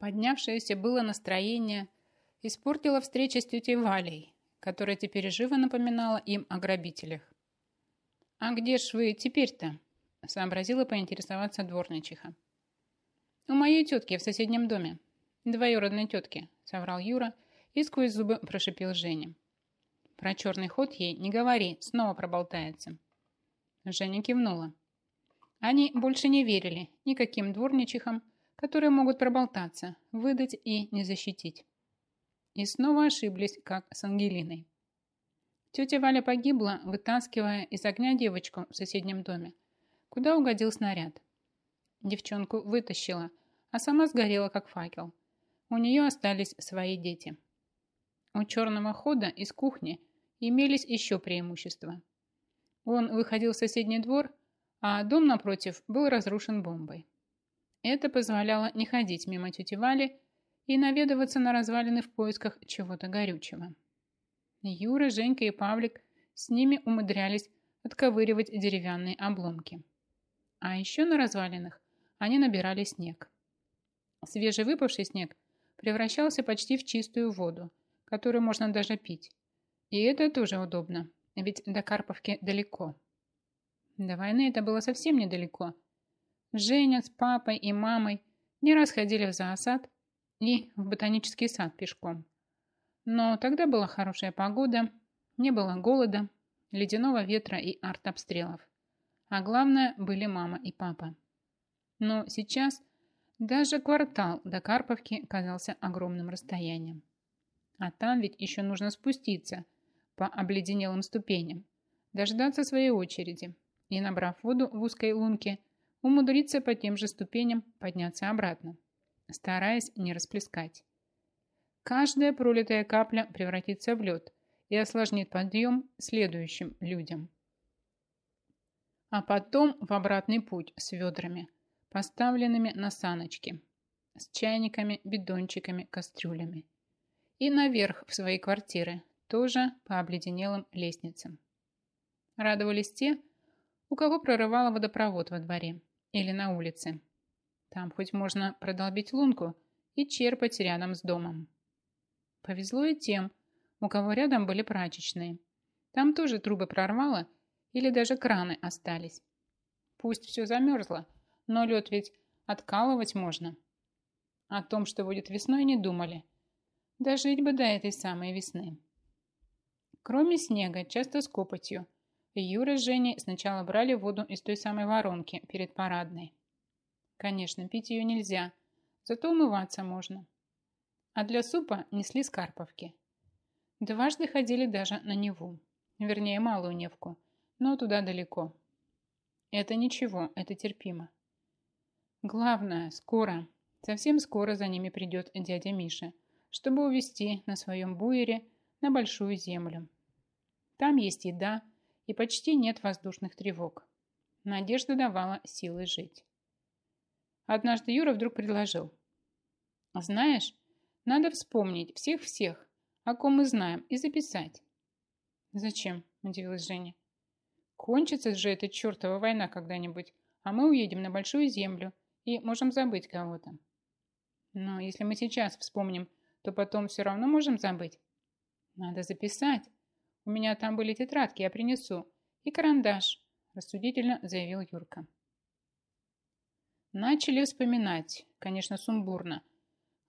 Поднявшееся было настроение испортила встреча с тетей Валей, которая теперь живо напоминала им о грабителях. «А где ж вы теперь-то?» – сообразила поинтересоваться дворничиха. «У моей тетки в соседнем доме. Двоюродной тетки», – соврал Юра и сквозь зубы прошипел Женя. «Про черный ход ей не говори, снова проболтается». Женя кивнула. Они больше не верили никаким дворничихам, которые могут проболтаться, выдать и не защитить. И снова ошиблись, как с Ангелиной. Тетя Валя погибла, вытаскивая из огня девочку в соседнем доме, куда угодил снаряд. Девчонку вытащила, а сама сгорела, как факел. У нее остались свои дети. У черного хода из кухни имелись еще преимущества. Он выходил в соседний двор, а дом напротив был разрушен бомбой. Это позволяло не ходить мимо тети Вали и наведываться на развалины в поисках чего-то горючего. Юра, Женька и Павлик с ними умудрялись отковыривать деревянные обломки. А еще на развалинах они набирали снег. Свежевыпавший снег превращался почти в чистую воду, которую можно даже пить. И это тоже удобно, ведь до Карповки далеко. До войны это было совсем недалеко. Женя с папой и мамой не раз ходили в зоосад и в ботанический сад пешком. Но тогда была хорошая погода, не было голода, ледяного ветра и артобстрелов. А главное, были мама и папа. Но сейчас даже квартал до Карповки казался огромным расстоянием. А там ведь еще нужно спуститься по обледенелым ступеням, дождаться своей очереди и, набрав воду в узкой лунке, умудриться по тем же ступеням подняться обратно, стараясь не расплескать. Каждая пролитая капля превратится в лед и осложнит подъем следующим людям. А потом в обратный путь с ведрами, поставленными на саночки, с чайниками, бидончиками, кастрюлями. И наверх в свои квартиры, тоже по обледенелым лестницам. Радовались те, у кого прорывало водопровод во дворе или на улице. Там хоть можно продолбить лунку и черпать рядом с домом. Повезло и тем, у кого рядом были прачечные. Там тоже трубы прорвало или даже краны остались. Пусть все замерзло, но лед ведь откалывать можно. О том, что будет весной, не думали. Дожить бы до этой самой весны. Кроме снега, часто с копотью, Юра с Женей сначала брали воду из той самой воронки перед парадной. Конечно, пить ее нельзя, зато умываться можно а для супа несли с Карповки. Дважды ходили даже на Неву, вернее, Малую Невку, но туда далеко. Это ничего, это терпимо. Главное, скоро, совсем скоро за ними придет дядя Миша, чтобы увезти на своем буере на Большую Землю. Там есть еда и почти нет воздушных тревог. Надежда давала силы жить. Однажды Юра вдруг предложил. «Знаешь, надо вспомнить всех-всех, о ком мы знаем, и записать. Зачем? Удивилась Женя. Кончится же эта чертова война когда-нибудь, а мы уедем на большую землю и можем забыть кого-то. Но если мы сейчас вспомним, то потом все равно можем забыть. Надо записать. У меня там были тетрадки, я принесу. И карандаш, рассудительно заявил Юрка. Начали вспоминать, конечно, сумбурно.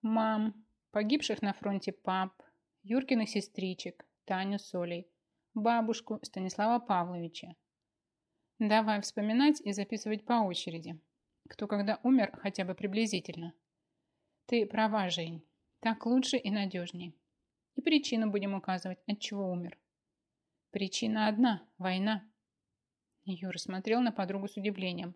Мам, погибших на фронте пап, Юркиных сестричек, Таню с Олей, бабушку Станислава Павловича. Давай вспоминать и записывать по очереди, кто когда умер хотя бы приблизительно. Ты права, Жень, так лучше и надежней. И причину будем указывать, от чего умер. Причина одна – война. Юра смотрел на подругу с удивлением.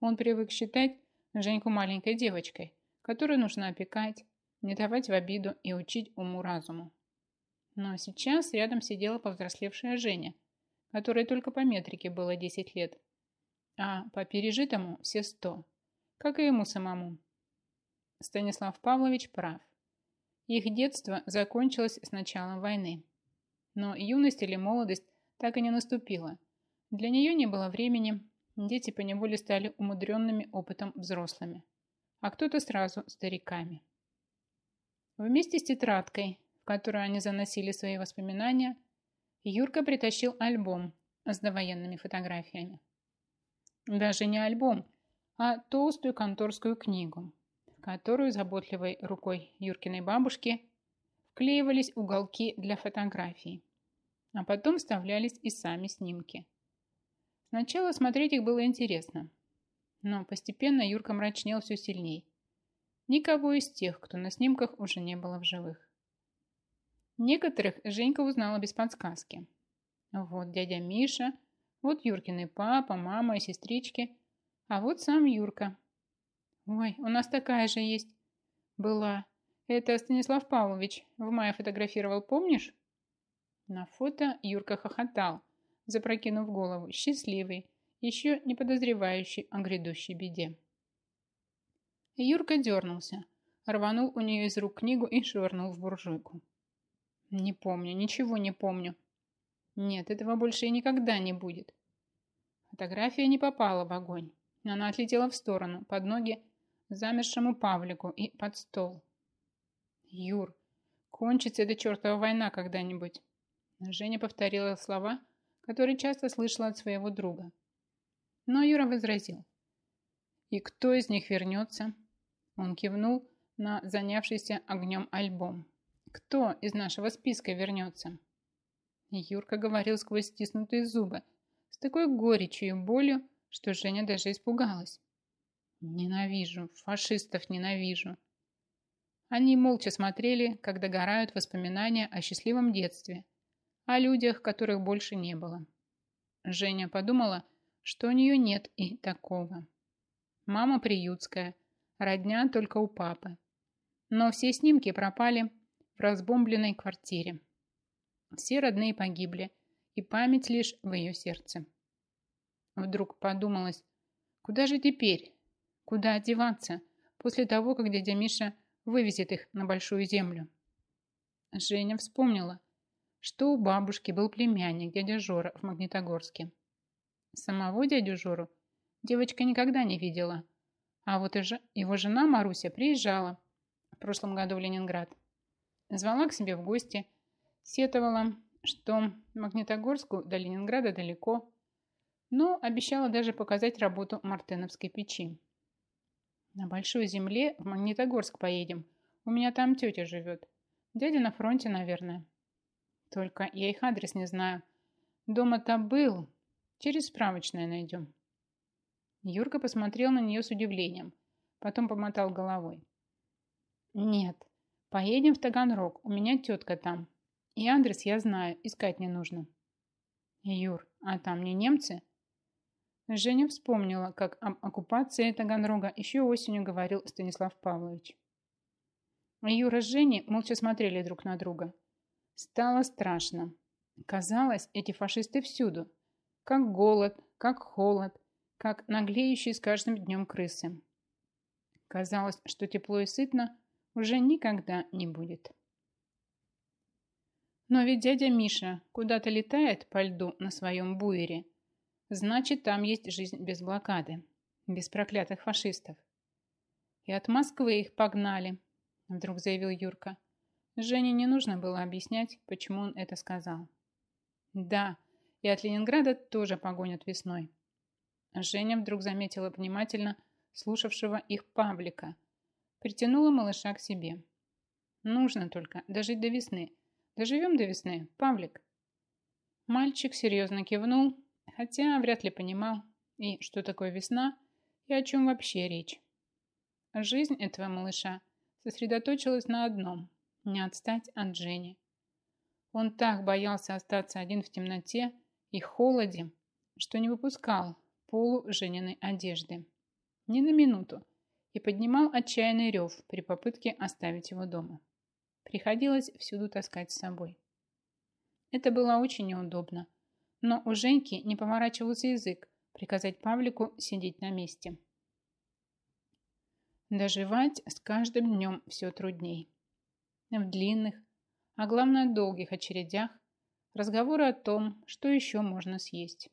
Он привык считать Женьку маленькой девочкой, которую нужно опекать, не давать в обиду и учить уму-разуму. Но сейчас рядом сидела повзрослевшая Женя, которой только по метрике было 10 лет, а по пережитому все 100, как и ему самому. Станислав Павлович прав. Их детство закончилось с началом войны. Но юность или молодость так и не наступила. Для нее не было времени, дети поневоле стали умудренными опытом взрослыми, а кто-то сразу стариками. Вместе с тетрадкой, в которую они заносили свои воспоминания, Юрка притащил альбом с довоенными фотографиями. Даже не альбом, а толстую конторскую книгу, в которую заботливой рукой Юркиной бабушки вклеивались уголки для фотографий, а потом вставлялись и сами снимки. Сначала смотреть их было интересно, но постепенно Юрка мрачнел все сильней. Никого из тех, кто на снимках, уже не было в живых. Некоторых Женька узнала без подсказки. Вот дядя Миша, вот Юркины папа, мама и сестрички, а вот сам Юрка. Ой, у нас такая же есть. Была. Это Станислав Павлович в мае фотографировал, помнишь? На фото Юрка хохотал, запрокинув голову, счастливый, еще не подозревающий о грядущей беде. Юрка дернулся, рванул у нее из рук книгу и швырнул в буржуйку. Не помню, ничего не помню. Нет, этого больше и никогда не будет. Фотография не попала в огонь. Она отлетела в сторону, под ноги замершему Павлику и под стол. Юр, кончится эта чертова война когда-нибудь. Женя повторила слова, которые часто слышала от своего друга. Но Юра возразил. «И кто из них вернется?» Он кивнул на занявшийся огнем альбом. Кто из нашего списка вернется? Юрка говорил сквозь стиснутые зубы, с такой горечью и болью, что Женя даже испугалась. Ненавижу, фашистов ненавижу. Они молча смотрели, как догорают воспоминания о счастливом детстве, о людях, которых больше не было. Женя подумала, что у нее нет и такого. Мама приютская, родня только у папы. Но все снимки пропали в разбомбленной квартире. Все родные погибли, и память лишь в ее сердце. Вдруг подумалось, куда же теперь? Куда одеваться после того, как дядя Миша вывезет их на большую землю? Женя вспомнила, что у бабушки был племянник дядя Жора в Магнитогорске. Самого дядю Жору девочка никогда не видела, а вот его жена Маруся приезжала в прошлом году в Ленинград Звала к себе в гости, сетовала, что Магнитогорску до Ленинграда далеко, но обещала даже показать работу Мартеновской печи. На Большой Земле в Магнитогорск поедем. У меня там тетя живет. Дядя на фронте, наверное. Только я их адрес не знаю. Дома-то был. Через справочное найдем. Юрка посмотрел на нее с удивлением. Потом помотал головой. Нет, Поедем в Таганрог, у меня тетка там. И адрес я знаю, искать не нужно. Юр, а там не немцы? Женя вспомнила, как об оккупации Таганрога еще осенью говорил Станислав Павлович. Юра с Женей молча смотрели друг на друга. Стало страшно. Казалось, эти фашисты всюду. Как голод, как холод, как наглеющие с каждым днем крысы. Казалось, что тепло и сытно уже никогда не будет. Но ведь дядя Миша куда-то летает по льду на своем буере. Значит, там есть жизнь без блокады, без проклятых фашистов. И от Москвы их погнали, вдруг заявил Юрка. Жене не нужно было объяснять, почему он это сказал. Да, и от Ленинграда тоже погонят весной. Женя вдруг заметила внимательно слушавшего их Павлика – Притянула малыша к себе. Нужно только дожить до весны. Доживем до весны, Павлик. Мальчик серьезно кивнул, хотя вряд ли понимал, и что такое весна, и о чем вообще речь. Жизнь этого малыша сосредоточилась на одном – не отстать от Жени. Он так боялся остаться один в темноте и холоде, что не выпускал полу Жениной одежды. Ни на минуту, и поднимал отчаянный рев при попытке оставить его дома. Приходилось всюду таскать с собой. Это было очень неудобно, но у Женьки не поворачивался язык приказать Павлику сидеть на месте. Доживать с каждым днем все трудней. В длинных, а главное долгих очередях разговоры о том, что еще можно съесть.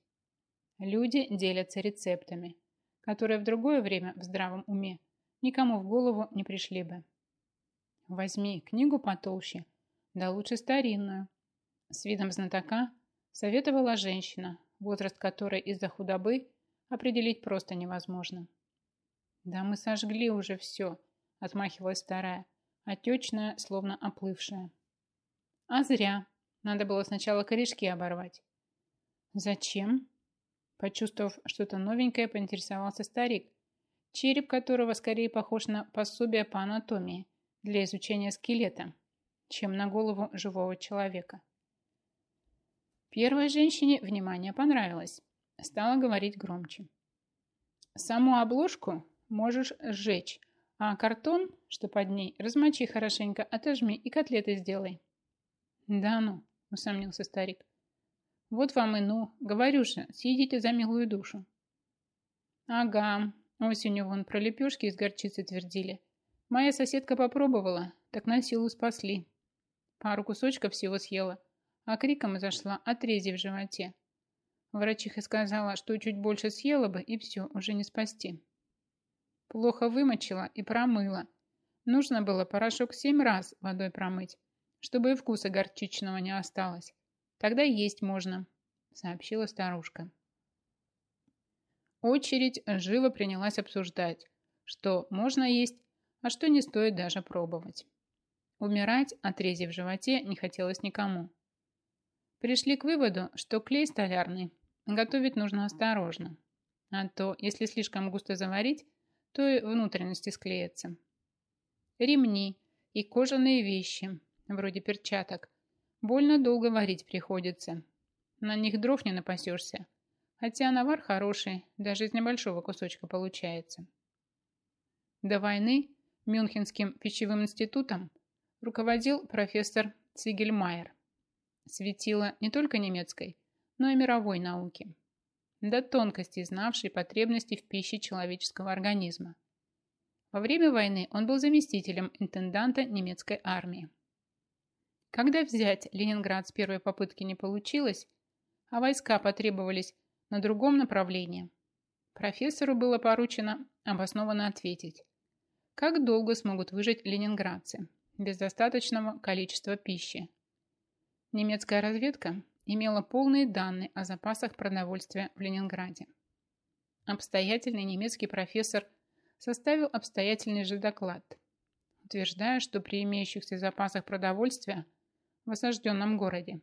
Люди делятся рецептами, которые в другое время в здравом уме никому в голову не пришли бы. Возьми книгу потолще, да лучше старинную. С видом знатока советовала женщина, возраст которой из-за худобы определить просто невозможно. «Да мы сожгли уже все», — отмахивалась старая, отечная, словно оплывшая. «А зря. Надо было сначала корешки оборвать». «Зачем?» Почувствовав что-то новенькое, поинтересовался старик, череп которого скорее похож на пособие по анатомии для изучения скелета, чем на голову живого человека. Первой женщине внимание понравилось. Стала говорить громче. Саму обложку можешь сжечь, а картон, что под ней, размочи хорошенько, отожми и котлеты сделай. Да ну, усомнился старик. Вот вам и ну, говорю же, съедите за милую душу. Ага, осенью вон про лепешки из горчицы твердили. Моя соседка попробовала, так на силу спасли. Пару кусочков всего съела, а криком зашла от рези в животе. Врачиха сказала, что чуть больше съела бы, и все, уже не спасти. Плохо вымочила и промыла. Нужно было порошок семь раз водой промыть, чтобы и вкуса горчичного не осталось. Тогда есть можно, сообщила старушка. Очередь живо принялась обсуждать, что можно есть, а что не стоит даже пробовать. Умирать от рези в животе не хотелось никому. Пришли к выводу, что клей столярный готовить нужно осторожно, а то, если слишком густо заварить, то и внутренности склеятся. Ремни и кожаные вещи, вроде перчаток, больно долго варить приходится. На них дров не напасешься, хотя навар хороший, даже из небольшого кусочка получается. До войны Мюнхенским пищевым институтом руководил профессор Цигельмайер. Светило не только немецкой, но и мировой науки до тонкости знавший потребности в пище человеческого организма. Во время войны он был заместителем интенданта немецкой армии. Когда взять Ленинград с первой попытки не получилось, а войска потребовались на другом направлении, профессору было поручено обоснованно ответить, как долго смогут выжить ленинградцы без достаточного количества пищи. Немецкая разведка имела полные данные о запасах продовольствия в Ленинграде. Обстоятельный немецкий профессор составил обстоятельный же доклад, утверждая, что при имеющихся запасах продовольствия в осажденном городе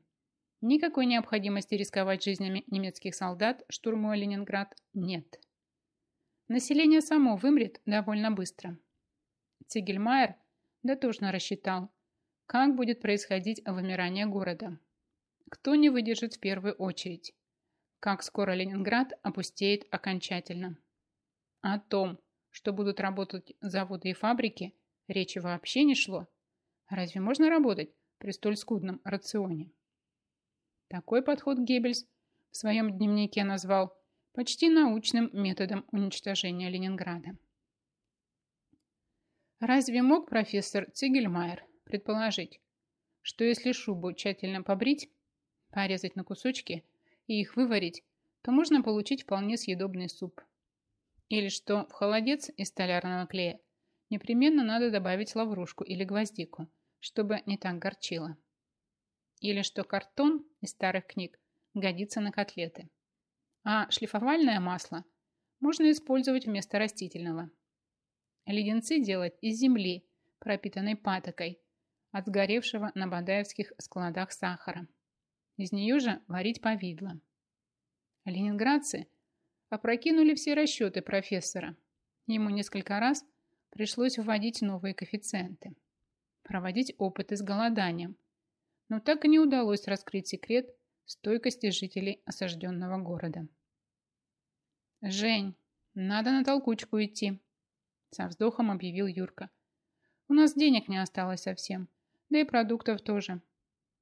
никакой необходимости рисковать жизнями немецких солдат, штурмуя Ленинград, нет. Население само вымрет довольно быстро. Цигельмайер дотошно рассчитал, как будет происходить вымирание города – кто не выдержит в первую очередь? Как скоро Ленинград опустеет окончательно? О том, что будут работать заводы и фабрики, речи вообще не шло. Разве можно работать при столь скудном рационе? Такой подход Геббельс в своем дневнике назвал почти научным методом уничтожения Ленинграда. Разве мог профессор Цигельмайер предположить, что если шубу тщательно побрить, порезать на кусочки и их выварить, то можно получить вполне съедобный суп. Или что в холодец из столярного клея непременно надо добавить лаврушку или гвоздику, чтобы не так горчило. Или что картон из старых книг годится на котлеты. А шлифовальное масло можно использовать вместо растительного. Леденцы делать из земли, пропитанной патокой, от сгоревшего на бадаевских складах сахара. Из нее же варить повидло. Ленинградцы опрокинули все расчеты профессора. Ему несколько раз пришлось вводить новые коэффициенты, проводить опыты с голоданием, но так и не удалось раскрыть секрет стойкости жителей осажденного города. «Жень, надо на толкучку идти», – со вздохом объявил Юрка. «У нас денег не осталось совсем, да и продуктов тоже.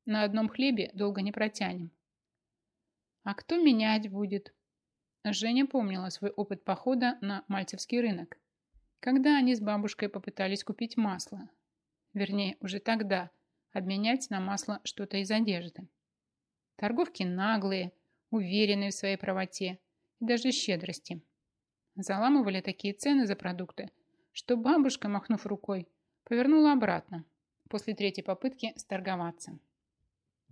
На одном хлебе долго не протянем. А кто менять будет? Женя помнила свой опыт похода на Мальцевский рынок, когда они с бабушкой попытались купить масло. Вернее, уже тогда обменять на масло что-то из одежды. Торговки наглые, уверенные в своей правоте и даже щедрости. Заламывали такие цены за продукты, что бабушка, махнув рукой, Повернула обратно, после третьей попытки сторговаться.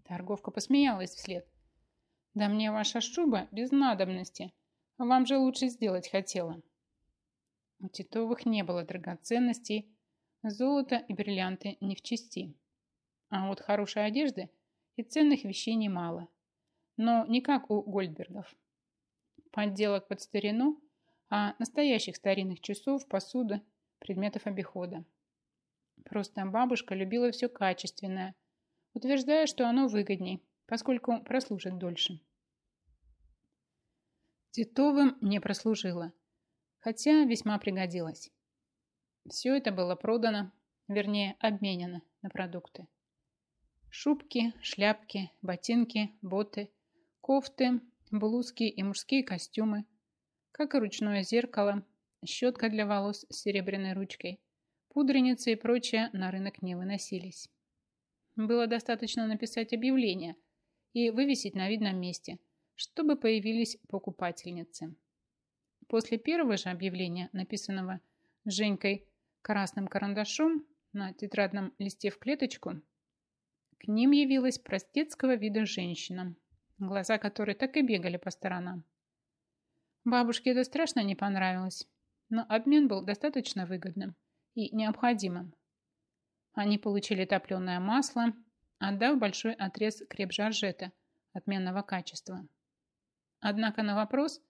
Торговка посмеялась вслед. «Да мне ваша шуба без надобности. Вам же лучше сделать хотела». У Титовых не было драгоценностей, золота и бриллианты не в чести. А вот хорошей одежды и ценных вещей немало. Но не как у Гольдбергов. Подделок под старину, а настоящих старинных часов, посуды, предметов обихода. Просто бабушка любила все качественное, утверждая, что оно выгодней, поскольку прослужит дольше. Титовым не прослужило, хотя весьма пригодилось. Все это было продано, вернее, обменено на продукты. Шубки, шляпки, ботинки, боты, кофты, блузки и мужские костюмы, как и ручное зеркало, щетка для волос с серебряной ручкой, пудреницы и прочее на рынок не выносились. Было достаточно написать объявление и вывесить на видном месте, чтобы появились покупательницы. После первого же объявления, написанного Женькой красным карандашом на тетрадном листе в клеточку, к ним явилась простецкого вида женщина, глаза которой так и бегали по сторонам. Бабушке это страшно не понравилось, но обмен был достаточно выгодным и необходимым. Они получили топленое масло, отдав большой отрез креп-жаржета отменного качества. Однако на вопрос,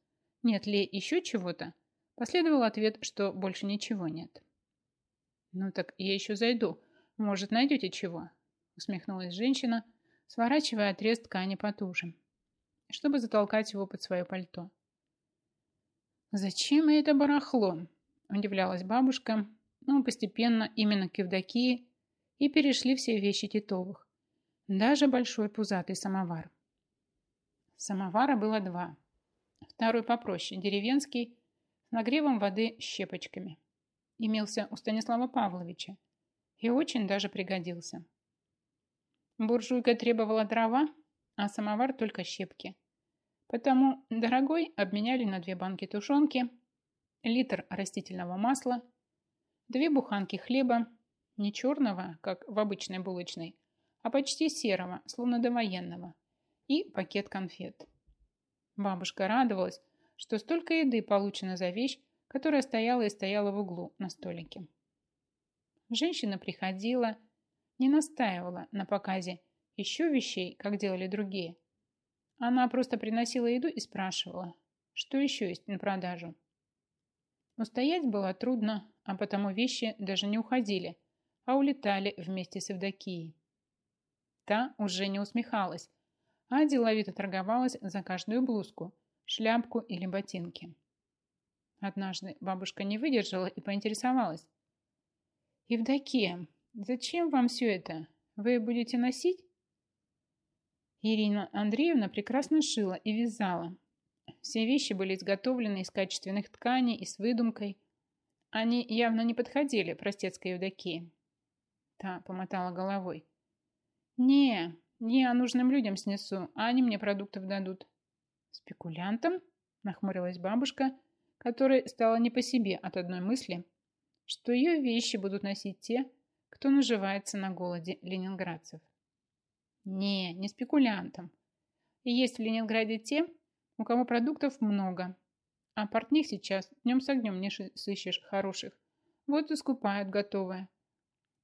нет ли еще чего-то, последовал ответ, что больше ничего нет. «Ну так я еще зайду. Может, найдете чего?» усмехнулась женщина, сворачивая отрез ткани потуже, чтобы затолкать его под свое пальто. «Зачем это барахло?» – удивлялась бабушка, но постепенно именно к Евдокии и перешли все вещи Титовых, даже большой пузатый самовар. Самовара было два. Второй попроще, деревенский, с нагревом воды щепочками. Имелся у Станислава Павловича и очень даже пригодился. Буржуйка требовала дрова, а самовар только щепки. Потому дорогой обменяли на две банки тушенки, литр растительного масла, две буханки хлеба, не черного, как в обычной булочной, а почти серого, словно довоенного, и пакет конфет. Бабушка радовалась, что столько еды получено за вещь, которая стояла и стояла в углу на столике. Женщина приходила, не настаивала на показе еще вещей, как делали другие. Она просто приносила еду и спрашивала, что еще есть на продажу. Устоять было трудно, а потому вещи даже не уходили, а улетали вместе с Евдокией. Та уже не усмехалась, а деловито торговалась за каждую блузку, шляпку или ботинки. Однажды бабушка не выдержала и поинтересовалась. «Евдокия, Зачем вам все это? Вы будете носить? Ирина Андреевна прекрасно шила и вязала. Все вещи были изготовлены из качественных тканей и с выдумкой. Они явно не подходили простецкой Евдокии. Та помотала головой. «Не, не, а нужным людям снесу, а они мне продуктов дадут». «Спекулянтам?» – нахмурилась бабушка, которой стало не по себе от одной мысли, что ее вещи будут носить те, кто наживается на голоде ленинградцев. Не, не спекулянтам. И есть в Ленинграде те, у кого продуктов много, а портних сейчас днем с огнем не сыщешь хороших. Вот и скупают готовое.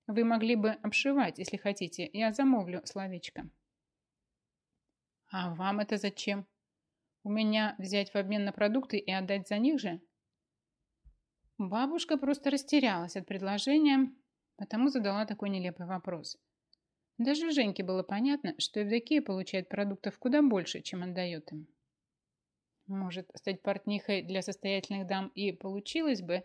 Вы могли бы обшивать, если хотите. Я замовлю словечко. А вам это зачем? У меня взять в обмен на продукты и отдать за них же? Бабушка просто растерялась от предложения, потому задала такой нелепый вопрос. Даже Женьке было понятно, что Евдокия получает продуктов куда больше, чем отдает им. Может, стать портнихой для состоятельных дам и получилось бы,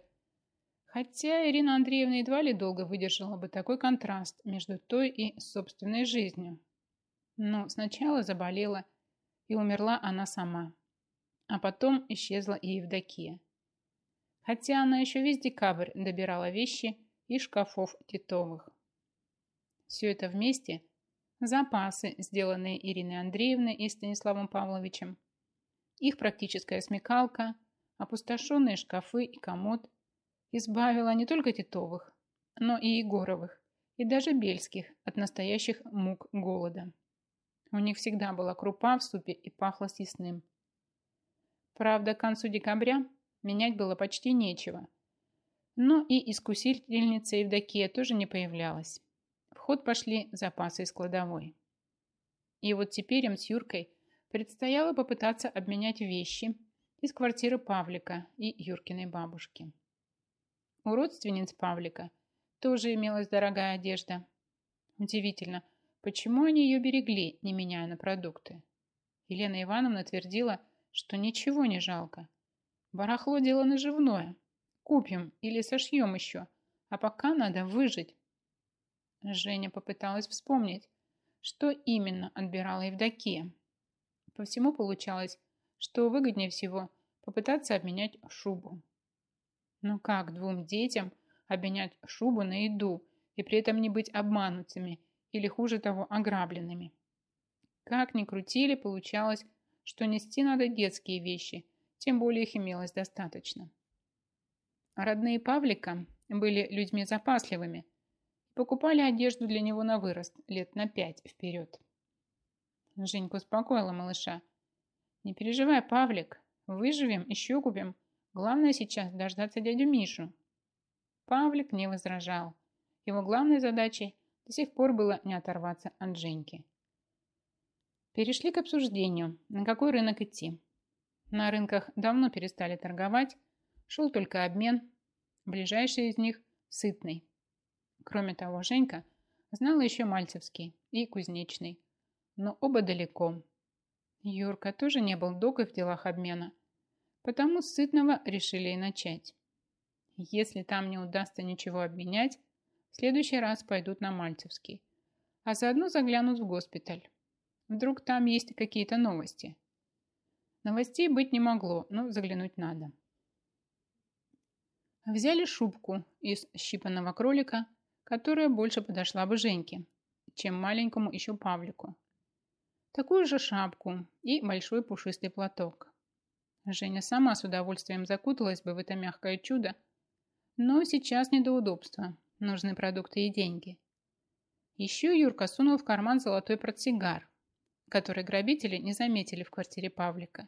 хотя Ирина Андреевна едва ли долго выдержала бы такой контраст между той и собственной жизнью. Но сначала заболела, и умерла она сама. А потом исчезла и Евдокия. Хотя она еще весь декабрь добирала вещи и шкафов Титовых. Все это вместе – запасы, сделанные Ириной Андреевной и Станиславом Павловичем, их практическая смекалка, опустошенные шкафы и комод избавила не только Титовых, но и Егоровых, и даже Бельских от настоящих мук голода. У них всегда была крупа в супе и пахло съестным. Правда, к концу декабря менять было почти нечего. Но и искусительница Евдокия тоже не появлялась. В ход пошли запасы из кладовой. И вот теперь им с Юркой предстояло попытаться обменять вещи из квартиры Павлика и Юркиной бабушки. У родственниц Павлика тоже имелась дорогая одежда. Удивительно, почему они ее берегли, не меняя на продукты. Елена Ивановна твердила, что ничего не жалко. Барахло дело наживное. Купим или сошьем еще, а пока надо выжить. Женя попыталась вспомнить, что именно отбирала Евдокия. По всему получалось, что выгоднее всего попытаться обменять шубу. Но как двум детям обменять шубу на еду и при этом не быть обманутыми или, хуже того, ограбленными? Как ни крутили, получалось, что нести надо детские вещи, тем более их имелось достаточно. Родные Павлика были людьми запасливыми покупали одежду для него на вырост лет на пять вперед. Женька успокоила малыша. «Не переживай, Павлик, выживем, еще купим. Главное сейчас дождаться дядю Мишу». Павлик не возражал. Его главной задачей до сих пор было не оторваться от Женьки. Перешли к обсуждению, на какой рынок идти. На рынках давно перестали торговать, шел только обмен, ближайший из них – сытный. Кроме того, Женька знала еще Мальцевский и Кузнечный, но оба далеко. Юрка тоже не был докой в делах обмена, потому с сытного решили и начать. Если там не удастся ничего обменять, в следующий раз пойдут на Мальцевский, а заодно заглянут в госпиталь. Вдруг там есть какие-то новости. Новостей быть не могло, но заглянуть надо. Взяли шубку из щипанного кролика, которая больше подошла бы Женьке, чем маленькому еще Павлику. Такую же шапку и большой пушистый платок. Женя сама с удовольствием закуталась бы в это мягкое чудо, но сейчас не до удобства, нужны продукты и деньги. Еще Юрка сунул в карман золотой портсигар, который грабители не заметили в квартире Павлика.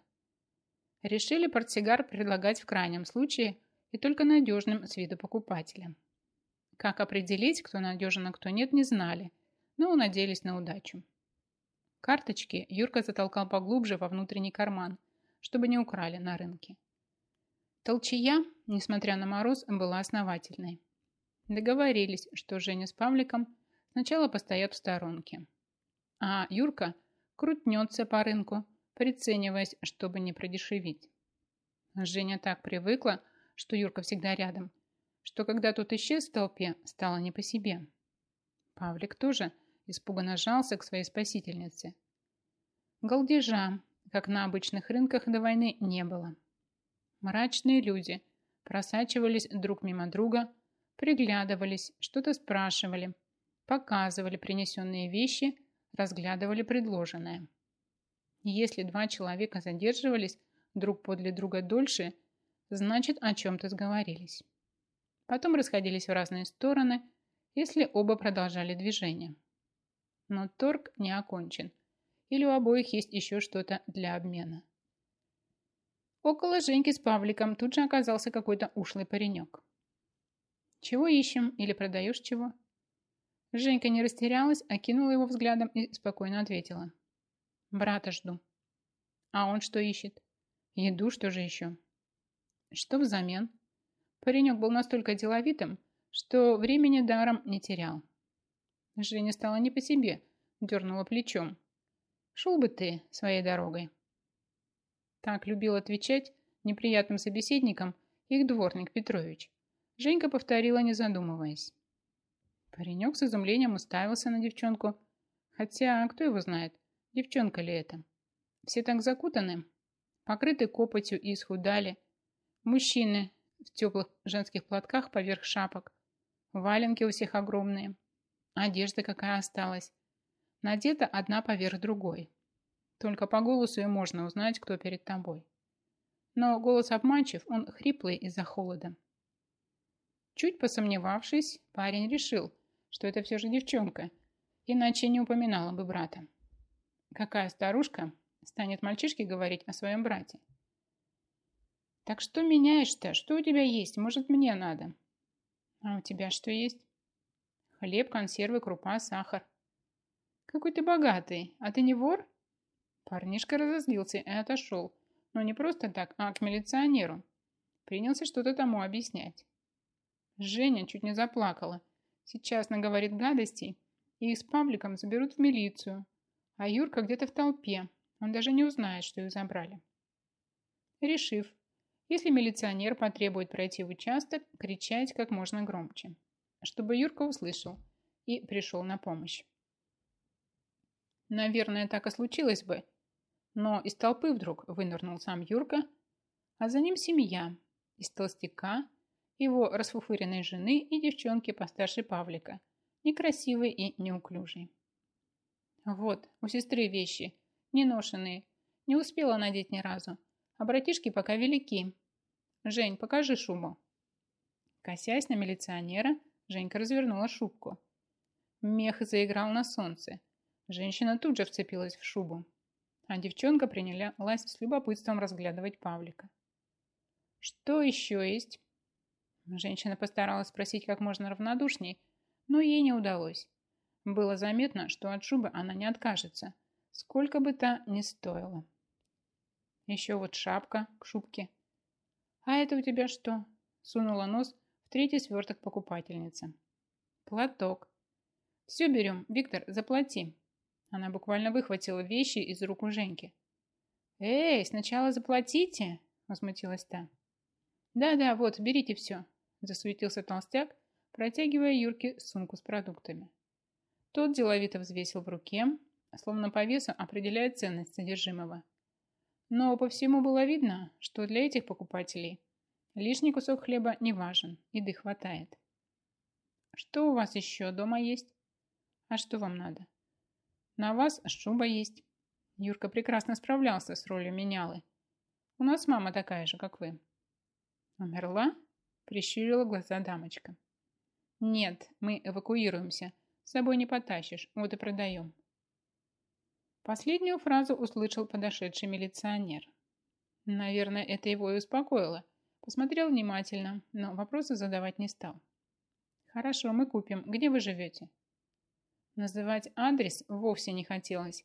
Решили портсигар предлагать в крайнем случае и только надежным с виду покупателям. Как определить, кто надежен, а кто нет, не знали, но надеялись на удачу. Карточки Юрка затолкал поглубже во внутренний карман, чтобы не украли на рынке. Толчья, несмотря на мороз, была основательной. Договорились, что Женя с Павликом сначала постоят в сторонке, а Юрка – крутнется по рынку, прицениваясь, чтобы не продешевить. Женя так привыкла, что Юрка всегда рядом, что когда тот исчез в толпе, стало не по себе. Павлик тоже испуганно жался к своей спасительнице. Голдежа, как на обычных рынках до войны, не было. Мрачные люди просачивались друг мимо друга, приглядывались, что-то спрашивали, показывали принесенные вещи – разглядывали предложенное. Если два человека задерживались друг подле друга дольше, значит о чем-то сговорились. Потом расходились в разные стороны, если оба продолжали движение. Но торг не окончен, или у обоих есть еще что-то для обмена. Около Женьки с Павликом тут же оказался какой-то ушлый паренек. «Чего ищем или продаешь чего?» Женька не растерялась, окинула его взглядом и спокойно ответила. «Брата жду». «А он что ищет?» «Еду, что же еще?» «Что взамен?» Паренек был настолько деловитым, что времени даром не терял. Женя стала не по себе, дернула плечом. «Шел бы ты своей дорогой». Так любил отвечать неприятным собеседникам их дворник Петрович. Женька повторила, не задумываясь. Паренек с изумлением уставился на девчонку. Хотя, кто его знает, девчонка ли это? Все так закутаны, покрыты копотью и исхудали. Мужчины в теплых женских платках поверх шапок. Валенки у всех огромные. Одежда какая осталась. Надета одна поверх другой. Только по голосу и можно узнать, кто перед тобой. Но голос обманчив, он хриплый из-за холода. Чуть посомневавшись, парень решил, что это все же девчонка, иначе не упоминала бы брата. Какая старушка станет мальчишке говорить о своем брате? Так что меняешь-то? Что у тебя есть? Может, мне надо? А у тебя что есть? Хлеб, консервы, крупа, сахар. Какой ты богатый. А ты не вор? Парнишка разозлился и отошел. Но не просто так, а к милиционеру. Принялся что-то тому объяснять. Женя чуть не заплакала. Сейчас наговорит гадостей, и их с Павликом заберут в милицию. А Юрка где-то в толпе. Он даже не узнает, что их забрали. Решив, если милиционер потребует пройти в участок, кричать как можно громче, чтобы Юрка услышал и пришел на помощь. Наверное, так и случилось бы, но из толпы вдруг вынырнул сам Юрка, а за ним семья из толстяка, его расфуфыренной жены и девчонки постарше Павлика, некрасивой и неуклюжей. Вот, у сестры вещи, неношенные, не успела надеть ни разу, а братишки пока велики, «Жень, покажи шубу». Косясь на милиционера, Женька развернула шубку. Мех заиграл на солнце. Женщина тут же вцепилась в шубу, а девчонка принялась с любопытством разглядывать Павлика. «Что еще есть?» Женщина постаралась спросить как можно равнодушней, но ей не удалось. Было заметно, что от шубы она не откажется, сколько бы та ни стоила. Еще вот шапка к шубке – «А это у тебя что?» Сунула нос в третий сверток покупательница. «Платок». «Все берем. Виктор, заплати». Она буквально выхватила вещи из рук у Женьки. «Эй, сначала заплатите!» Возмутилась та. «Да-да, вот, берите все», засуетился толстяк, протягивая Юрке сумку с продуктами. Тот деловито взвесил в руке, словно по весу определяя ценность содержимого. Но по всему было видно, что для этих покупателей лишний кусок хлеба не важен, еды хватает. Что у вас еще дома есть? А что вам надо? На вас шуба есть. Юрка прекрасно справлялся с ролью менялы. У нас мама такая же, как вы. Умерла? Прищурила глаза дамочка. Нет, мы эвакуируемся. С собой не потащишь, вот и продаем. Последнюю фразу услышал подошедший милиционер. Наверное, это его и успокоило. Посмотрел внимательно, но вопросы задавать не стал. «Хорошо, мы купим. Где вы живете?» Называть адрес вовсе не хотелось.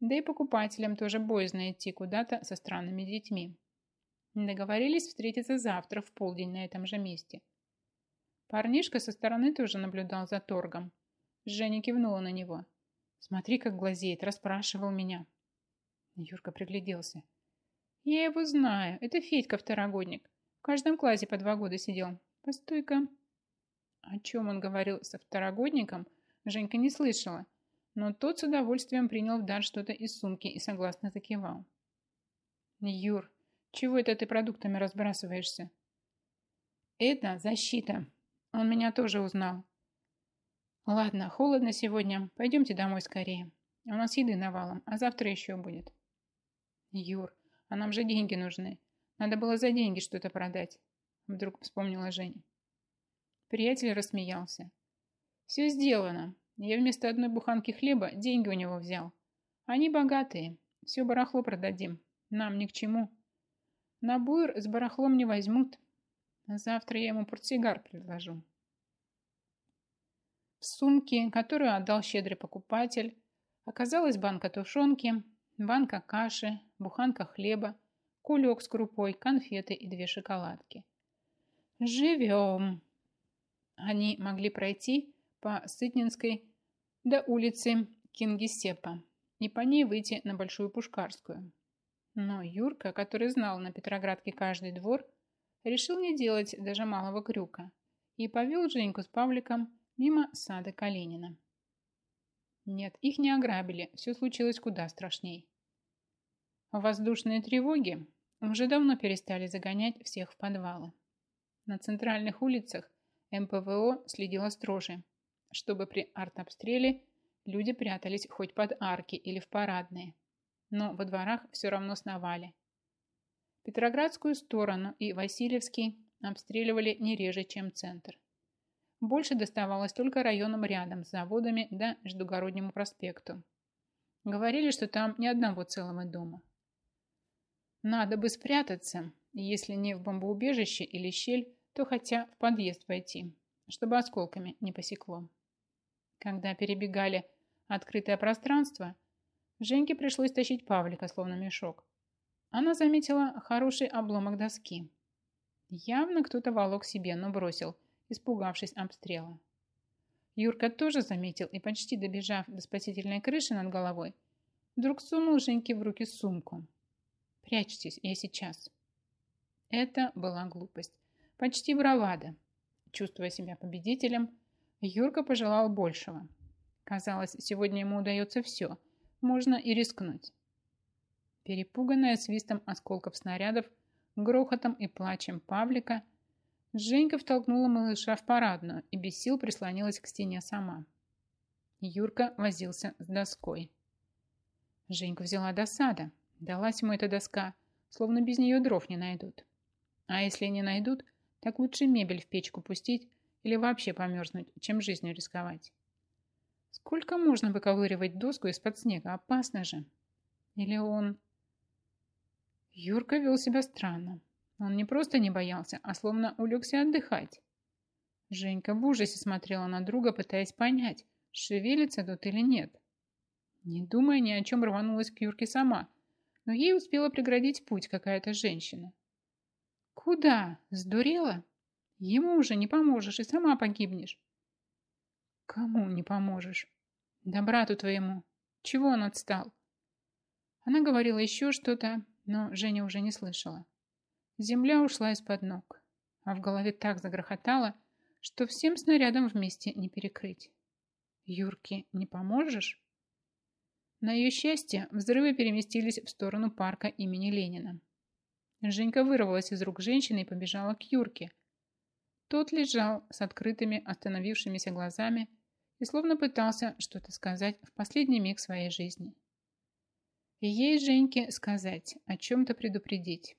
Да и покупателям тоже боязно идти куда-то со странными детьми. Договорились встретиться завтра в полдень на этом же месте. Парнишка со стороны тоже наблюдал за торгом. Женя кивнула на него. Смотри, как глазеет, расспрашивал меня. Юрка пригляделся. Я его знаю. Это Федька второгодник. В каждом классе по два года сидел. Постой-ка. О чем он говорил со второгодником, Женька не слышала, но тот с удовольствием принял в дар что-то из сумки и согласно закивал. Юр, чего это ты продуктами разбрасываешься? Это защита. Он меня тоже узнал. Ладно, холодно сегодня. Пойдемте домой скорее. У нас еды навалом, а завтра еще будет. Юр, а нам же деньги нужны. Надо было за деньги что-то продать. Вдруг вспомнила Женя. Приятель рассмеялся. Все сделано. Я вместо одной буханки хлеба деньги у него взял. Они богатые. Все барахло продадим. Нам ни к чему. На буер с барахлом не возьмут. Завтра я ему портсигар предложу. В сумке, которую отдал щедрый покупатель, оказалась банка тушенки, банка каши, буханка хлеба, кулек с крупой, конфеты и две шоколадки. «Живем!» Они могли пройти по Сытнинской до улицы Кингисеппа и по ней выйти на Большую Пушкарскую. Но Юрка, который знал на Петроградке каждый двор, решил не делать даже малого крюка и повел Женьку с Павликом мимо сада Калинина. Нет, их не ограбили, все случилось куда страшней. Воздушные тревоги уже давно перестали загонять всех в подвалы. На центральных улицах МПВО следило строже, чтобы при артобстреле люди прятались хоть под арки или в парадные, но во дворах все равно сновали. Петроградскую сторону и Васильевский обстреливали не реже, чем центр – больше доставалось только районам рядом с заводами да Ждугороднему проспекту. Говорили, что там ни одного целого дома. Надо бы спрятаться, если не в бомбоубежище или щель, то хотя в подъезд войти, чтобы осколками не посекло. Когда перебегали открытое пространство, Женьке пришлось тащить Павлика, словно мешок. Она заметила хороший обломок доски. Явно кто-то волок себе, но бросил, испугавшись обстрела. Юрка тоже заметил и, почти добежав до спасительной крыши над головой, вдруг сунул Женьке в руки сумку. «Прячьтесь, я сейчас». Это была глупость. Почти бравада. Чувствуя себя победителем, Юрка пожелал большего. Казалось, сегодня ему удается все. Можно и рискнуть. Перепуганная свистом осколков снарядов, грохотом и плачем Павлика, Женька втолкнула малыша в парадную и без сил прислонилась к стене сама. Юрка возился с доской. Женьку взяла досада. Далась ему эта доска, словно без нее дров не найдут. А если не найдут, так лучше мебель в печку пустить или вообще померзнуть, чем жизнью рисковать. Сколько можно выковыривать доску из-под снега? Опасно же. Или он... Юрка вел себя странно. Он не просто не боялся, а словно улегся отдыхать. Женька в ужасе смотрела на друга, пытаясь понять, шевелится тут или нет. Не думая ни о чем, рванулась к Юрке сама, но ей успела преградить путь какая-то женщина. «Куда? Сдурела? Ему уже не поможешь и сама погибнешь». «Кому не поможешь?» «Да брату твоему. Чего он отстал?» Она говорила еще что-то, но Женя уже не слышала. Земля ушла из-под ног, а в голове так загрохотало, что всем снарядом вместе не перекрыть. «Юрке не поможешь?» На ее счастье взрывы переместились в сторону парка имени Ленина. Женька вырвалась из рук женщины и побежала к Юрке. Тот лежал с открытыми остановившимися глазами и словно пытался что-то сказать в последний миг своей жизни. Ей, Женьке, сказать, о чем-то предупредить.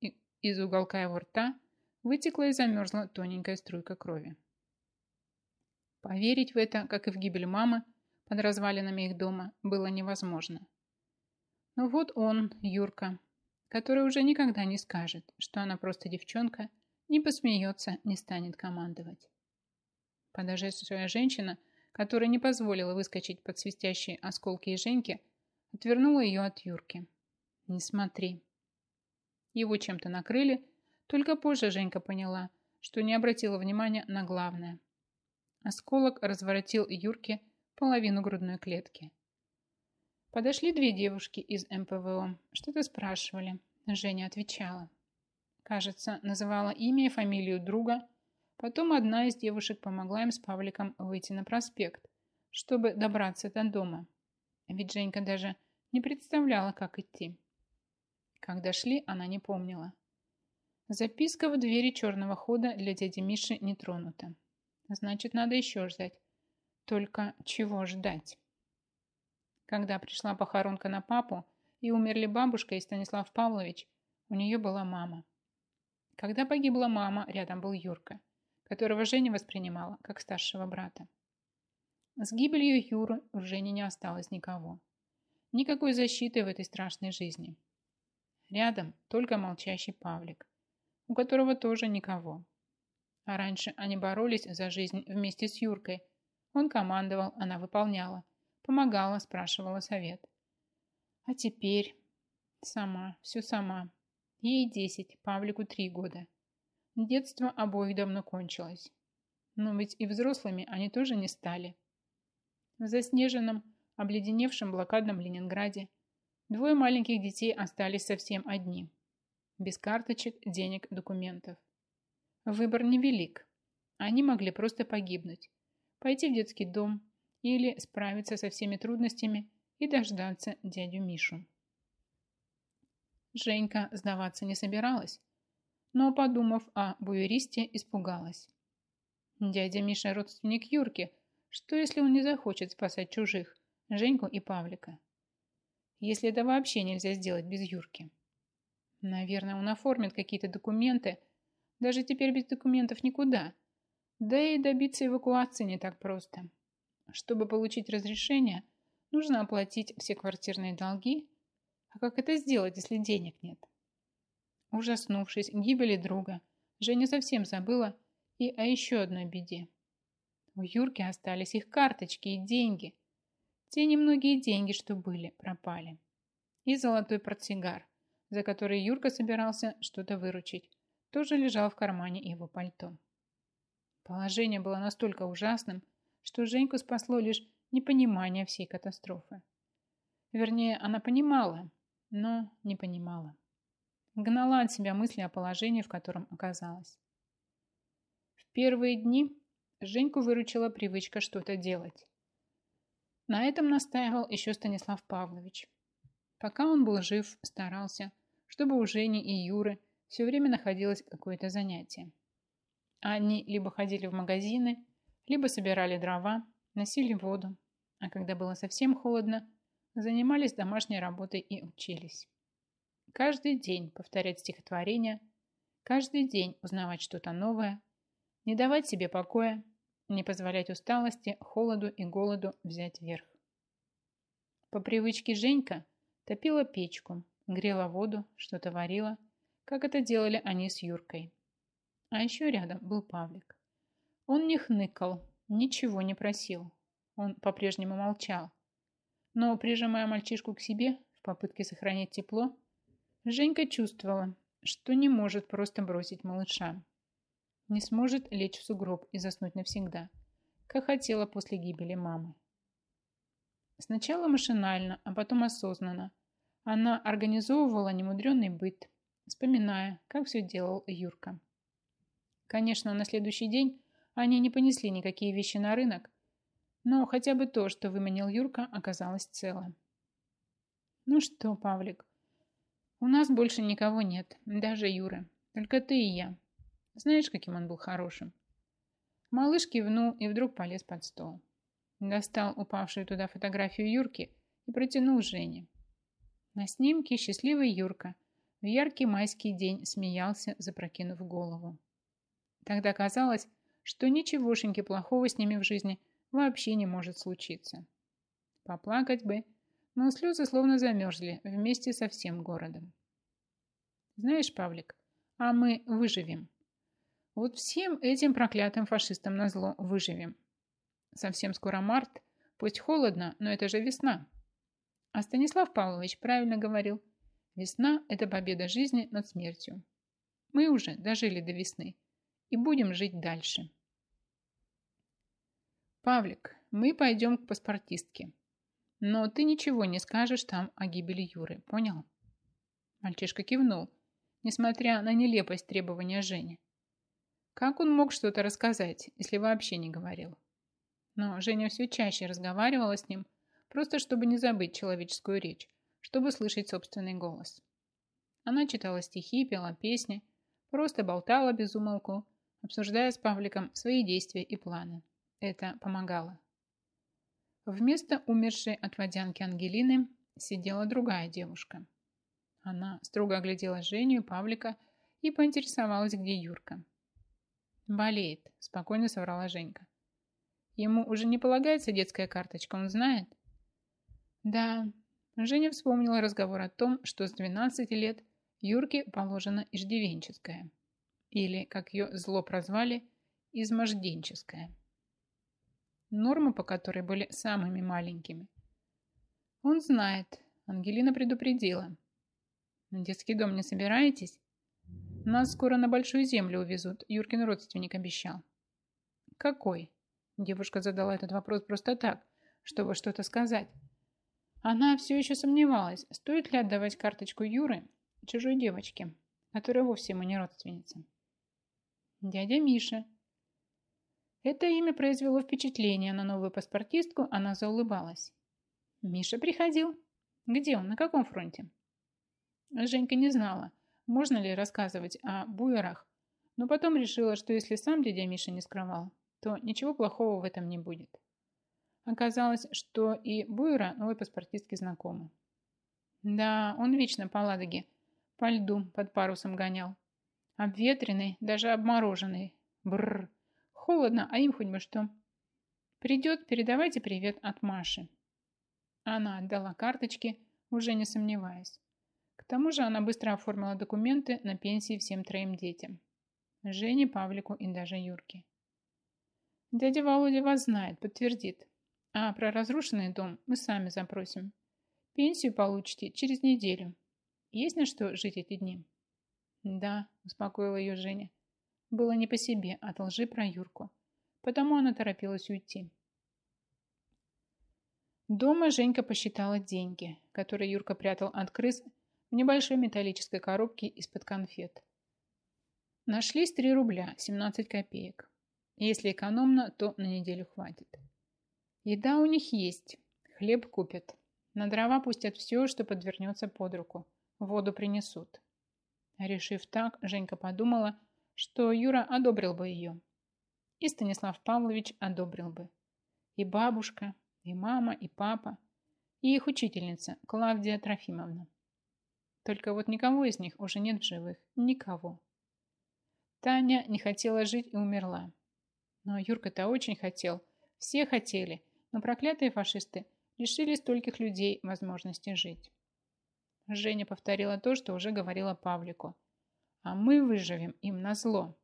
И из уголка его рта вытекла и замерзла тоненькая струйка крови. Поверить в это, как и в гибель мамы, под развалинами их дома, было невозможно. Но вот он, Юрка, который уже никогда не скажет, что она просто девчонка, не посмеется, не станет командовать. Подошедшая женщина, которая не позволила выскочить под свистящие осколки и Женьки, Отвернула ее от Юрки. «Не смотри». Его чем-то накрыли, только позже Женька поняла, что не обратила внимания на главное. Осколок разворотил Юрке половину грудной клетки. Подошли две девушки из МПВО. Что-то спрашивали. Женя отвечала. Кажется, называла имя и фамилию друга. Потом одна из девушек помогла им с Павликом выйти на проспект, чтобы добраться до дома. Ведь Женька даже не представляла, как идти. Когда шли, она не помнила. Записка в двери черного хода для дяди Миши не тронута. Значит, надо еще ждать. Только чего ждать? Когда пришла похоронка на папу, и умерли бабушка и Станислав Павлович, у нее была мама. Когда погибла мама, рядом был Юрка, которого Женя воспринимала как старшего брата. С гибелью Юры у Жени не осталось никого. Никакой защиты в этой страшной жизни. Рядом только молчащий Павлик, у которого тоже никого. А раньше они боролись за жизнь вместе с Юркой. Он командовал, она выполняла, помогала, спрашивала совет. А теперь сама, все сама. Ей десять, Павлику три года. Детство обоих давно кончилось. Но ведь и взрослыми они тоже не стали. В заснеженном, обледеневшем блокадном Ленинграде двое маленьких детей остались совсем одни. Без карточек, денег, документов. Выбор невелик. Они могли просто погибнуть, пойти в детский дом или справиться со всеми трудностями и дождаться дядю Мишу. Женька сдаваться не собиралась, но, подумав о буеристе, испугалась. Дядя Миша родственник Юрки, что если он не захочет спасать чужих, Женьку и Павлика. Если это вообще нельзя сделать без Юрки. Наверное, он оформит какие-то документы. Даже теперь без документов никуда. Да и добиться эвакуации не так просто. Чтобы получить разрешение, нужно оплатить все квартирные долги. А как это сделать, если денег нет? Ужаснувшись гибели друга, Женя совсем забыла и о еще одной беде. У Юрки остались их карточки и деньги. Те немногие деньги, что были, пропали. И золотой портсигар, за который Юрка собирался что-то выручить, тоже лежал в кармане его пальто. Положение было настолько ужасным, что Женьку спасло лишь непонимание всей катастрофы. Вернее, она понимала, но не понимала. Гнала от себя мысли о положении, в котором оказалась. В первые дни Женьку выручила привычка что-то делать. На этом настаивал еще Станислав Павлович. Пока он был жив, старался, чтобы у Жени и Юры все время находилось какое-то занятие. Они либо ходили в магазины, либо собирали дрова, носили воду, а когда было совсем холодно, занимались домашней работой и учились. Каждый день повторять стихотворения, каждый день узнавать что-то новое, не давать себе покоя, не позволять усталости, холоду и голоду взять верх. По привычке Женька топила печку, грела воду, что-то варила, как это делали они с Юркой. А еще рядом был Павлик. Он не хныкал, ничего не просил. Он по-прежнему молчал. Но, прижимая мальчишку к себе в попытке сохранить тепло, Женька чувствовала, что не может просто бросить малыша. Не сможет лечь в сугроб и заснуть навсегда, как хотела после гибели мамы. Сначала машинально, а потом осознанно она организовывала немудренный быт, вспоминая, как все делал Юрка. Конечно, на следующий день они не понесли никакие вещи на рынок, но хотя бы то, что выманил Юрка, оказалось цело. «Ну что, Павлик, у нас больше никого нет, даже Юры, только ты и я. Знаешь, каким он был хорошим?» Малыш кивнул и вдруг полез под стол. Достал упавшую туда фотографию Юрки и протянул Жене. На снимке счастливый Юрка в яркий майский день смеялся, запрокинув голову. Тогда казалось, что ничегошеньки плохого с ними в жизни вообще не может случиться. Поплакать бы, но слезы словно замерзли вместе со всем городом. Знаешь, Павлик, а мы выживем. Вот всем этим проклятым фашистам назло выживем. Совсем скоро март, пусть холодно, но это же весна. А Станислав Павлович правильно говорил, весна – это победа жизни над смертью. Мы уже дожили до весны и будем жить дальше. Павлик, мы пойдем к паспортистке. Но ты ничего не скажешь там о гибели Юры, понял? Мальчишка кивнул, несмотря на нелепость требования Жени. Как он мог что-то рассказать, если вообще не говорил? Но Женя все чаще разговаривала с ним, просто чтобы не забыть человеческую речь, чтобы слышать собственный голос. Она читала стихи, пела песни, просто болтала без умолку, обсуждая с Павликом свои действия и планы. Это помогало. Вместо умершей от водянки Ангелины сидела другая девушка. Она строго оглядела Женю и Павлика и поинтересовалась, где Юрка. «Болеет», – спокойно соврала Женька. «Ему уже не полагается детская карточка, он знает?» «Да». Женя вспомнила разговор о том, что с 12 лет Юрке положена иждивенческая или, как ее зло прозвали, изможденческая. Нормы, по которой были самыми маленькими. Он знает, Ангелина предупредила. На детский дом не собираетесь? Нас скоро на большую землю увезут, Юркин родственник обещал. Какой? Девушка задала этот вопрос просто так, чтобы что-то сказать. Она все еще сомневалась, стоит ли отдавать карточку Юры чужой девочке, которая вовсе ему не родственница. Дядя Миша. Это имя произвело впечатление на новую паспортистку, она заулыбалась. Миша приходил. Где он? На каком фронте? Женька не знала, можно ли рассказывать о буерах, но потом решила, что если сам дядя Миша не скрывал, то ничего плохого в этом не будет. Оказалось, что и буера новой паспортистке знакомы. Да, он вечно по Ладоге, по льду под парусом гонял. Обветренный, даже обмороженный. Бррр. Холодно, а им хоть бы что. Придет, передавайте привет от Маши. Она отдала карточки, уже не сомневаясь. К тому же она быстро оформила документы на пенсии всем троим детям. Жене, Павлику и даже Юрке. Дядя Володя вас знает, подтвердит. А про разрушенный дом мы сами запросим. Пенсию получите через неделю. Есть на что жить эти дни? Да, успокоила ее Женя. Было не по себе от лжи про Юрку. Потому она торопилась уйти. Дома Женька посчитала деньги, которые Юрка прятал от крыс в небольшой металлической коробке из-под конфет. Нашлись 3 рубля 17 копеек. Если экономно, то на неделю хватит. Еда у них есть. Хлеб купят. На дрова пустят все, что подвернется под руку. Воду принесут. Решив так, Женька подумала, что Юра одобрил бы ее. И Станислав Павлович одобрил бы. И бабушка, и мама, и папа, и их учительница Клавдия Трофимовна. Только вот никого из них уже нет в живых. Никого. Таня не хотела жить и умерла. Но Юрка-то очень хотел. Все хотели но проклятые фашисты лишили стольких людей возможности жить. Женя повторила то, что уже говорила Павлику. А мы выживем им на зло.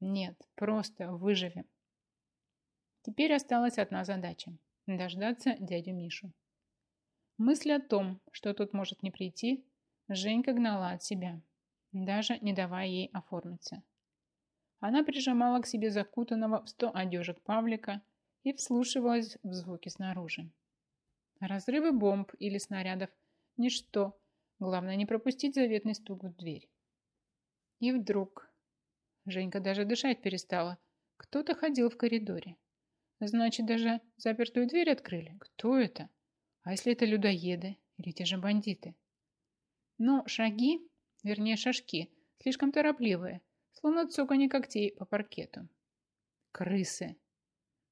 Нет, просто выживем. Теперь осталась одна задача – дождаться дядю Мишу. Мысль о том, что тут может не прийти, Женька гнала от себя, даже не давая ей оформиться. Она прижимала к себе закутанного в сто одежек Павлика и вслушивалась в звуки снаружи. Разрывы бомб или снарядов – ничто. Главное не пропустить заветный стук в дверь. И вдруг... Женька даже дышать перестала. Кто-то ходил в коридоре. Значит, даже запертую дверь открыли. Кто это? А если это людоеды или те же бандиты? Но шаги, вернее шажки, слишком торопливые, словно цоканье когтей по паркету. Крысы.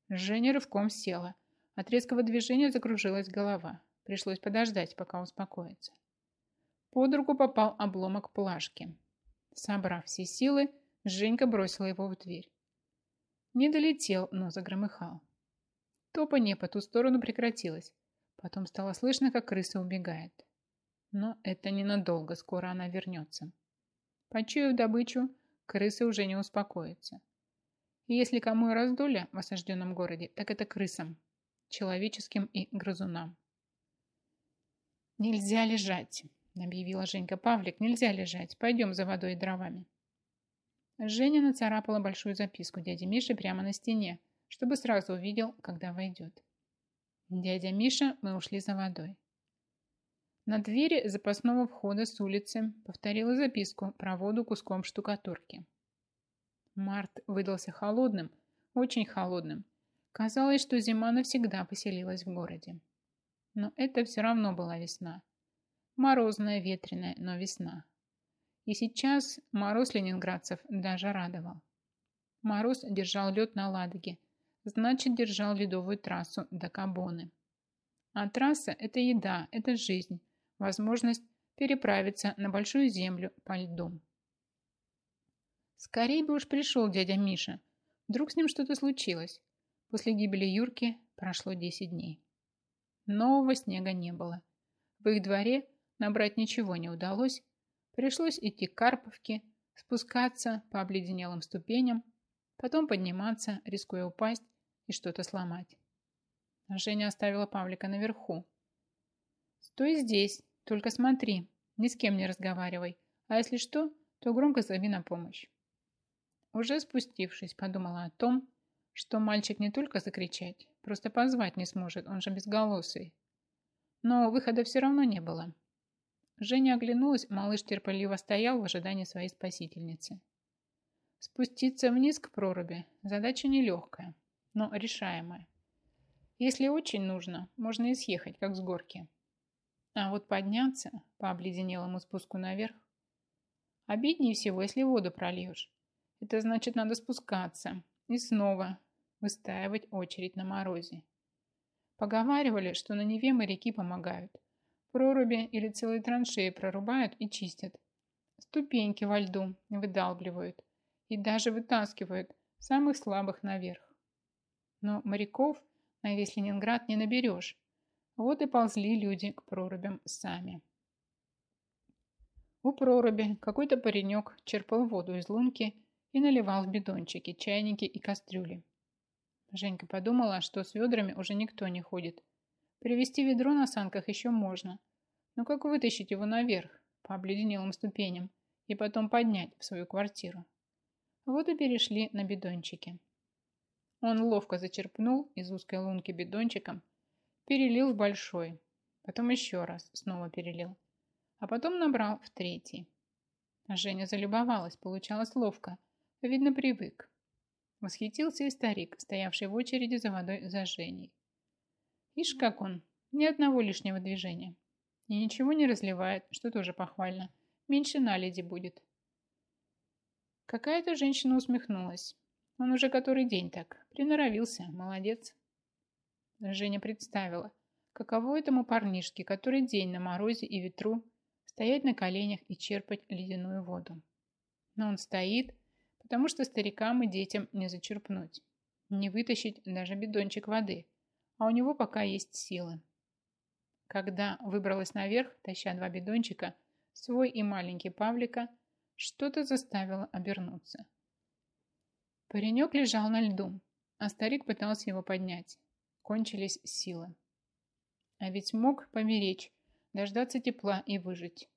Женя рывком села. От резкого движения закружилась голова. Пришлось подождать, пока успокоится. Под руку попал обломок плашки. Собрав все силы, Женька бросила его в дверь. Не долетел, но загромыхал. Топанье по ту сторону прекратилось. Потом стало слышно, как крыса убегает. Но это ненадолго, скоро она вернется. Почуяв добычу, крысы уже не успокоятся. Если кому и раздули в осажденном городе, так это крысам, человеческим и грызунам. «Нельзя лежать», – объявила Женька. «Павлик, нельзя лежать. Пойдем за водой и дровами». Женя нацарапала большую записку дяде Мише прямо на стене, чтобы сразу увидел, когда войдет. «Дядя Миша, мы ушли за водой». На двери запасного входа с улицы повторила записку про воду куском штукатурки. Март выдался холодным, очень холодным. Казалось, что зима навсегда поселилась в городе. Но это все равно была весна. Морозная, ветреная, но весна. И сейчас мороз ленинградцев даже радовал. Мороз держал лед на Ладоге, значит, держал ледовую трассу до Кабоны. А трасса – это еда, это жизнь, возможность переправиться на большую землю по льду. Скорей бы уж пришел дядя Миша. Вдруг с ним что-то случилось. После гибели Юрки прошло 10 дней. Нового снега не было. В их дворе набрать ничего не удалось. Пришлось идти к Карповке, спускаться по обледенелым ступеням, потом подниматься, рискуя упасть и что-то сломать. Женя оставила Павлика наверху. «Стой здесь, только смотри, ни с кем не разговаривай, а если что, то громко зови на помощь». Уже спустившись, подумала о том, что мальчик не только закричать, просто позвать не сможет, он же безголосый. Но выхода все равно не было. Женя оглянулась, малыш терпеливо стоял в ожидании своей спасительницы. Спуститься вниз к проруби – задача нелегкая, но решаемая. Если очень нужно, можно и съехать, как с горки. А вот подняться по обледенелому спуску наверх обиднее всего, если воду прольешь. Это значит, надо спускаться и снова выстаивать очередь на морозе. Поговаривали, что на Неве моряки помогают. Проруби или целые траншеи прорубают и чистят. Ступеньки во льду выдалбливают и даже вытаскивают, самых слабых наверх. Но моряков на весь Ленинград не наберешь. Вот и ползли люди к прорубям сами. У проруби какой-то паренек черпал воду из лунки и наливал в бидончики, чайники и кастрюли. Женька подумала, что с ведрами уже никто не ходит. Привезти ведро на санках еще можно. Но как вытащить его наверх, по обледенелым ступеням, и потом поднять в свою квартиру? Вот и перешли на бидончики. Он ловко зачерпнул из узкой лунки бидончиком, перелил в большой, потом еще раз снова перелил, а потом набрал в третий. Женя залюбовалась, получалось ловко, видно привык. Восхитился и старик, стоявший в очереди за водой за Женей. Ишь, как он, ни одного лишнего движения. И ничего не разливает, что тоже похвально. Меньше наледи будет. Какая-то женщина усмехнулась. Он уже который день так. Приноровился. Молодец. Женя представила, каково этому парнишке, который день на морозе и ветру стоять на коленях и черпать ледяную воду. Но он стоит, потому что старикам и детям не зачерпнуть, не вытащить даже бидончик воды, а у него пока есть силы. Когда выбралась наверх, таща два бидончика, свой и маленький Павлика, что-то заставило обернуться. Паренек лежал на льду, а старик пытался его поднять. Кончились силы. А ведь мог помереть, дождаться тепла и выжить.